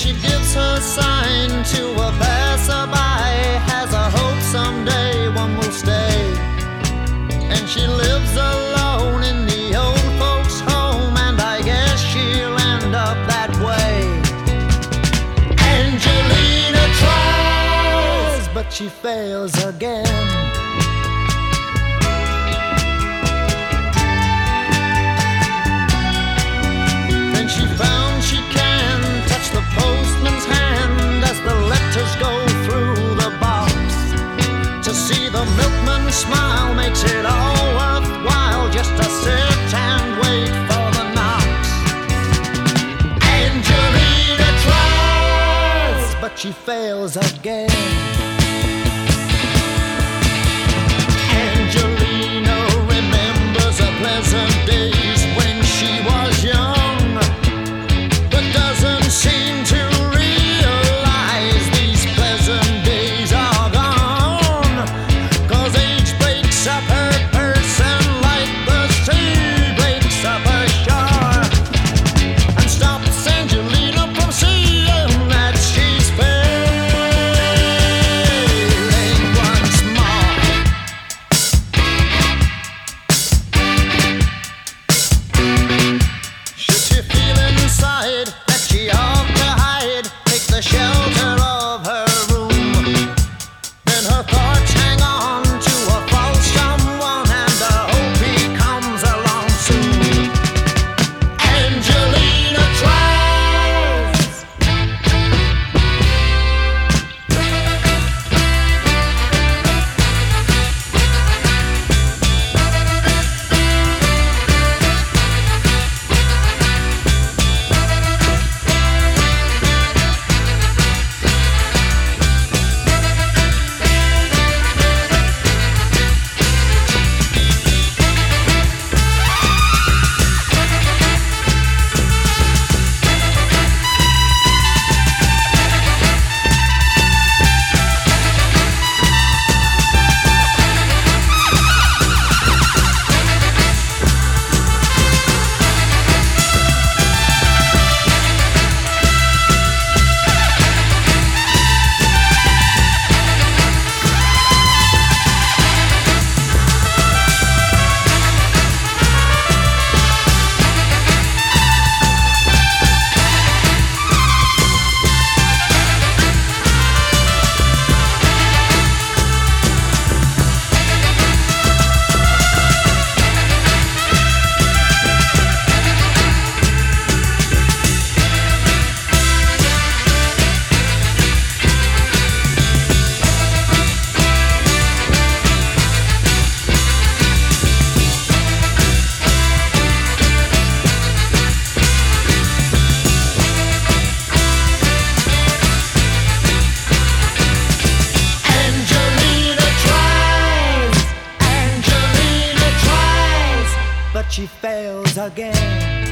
she gives her sign to a passerby. Has a hope someday one will stay. And she lives alone in the old folks' home, and I guess she'll end up that way. Angelina tries, but she fails again. spells again. but she fails again.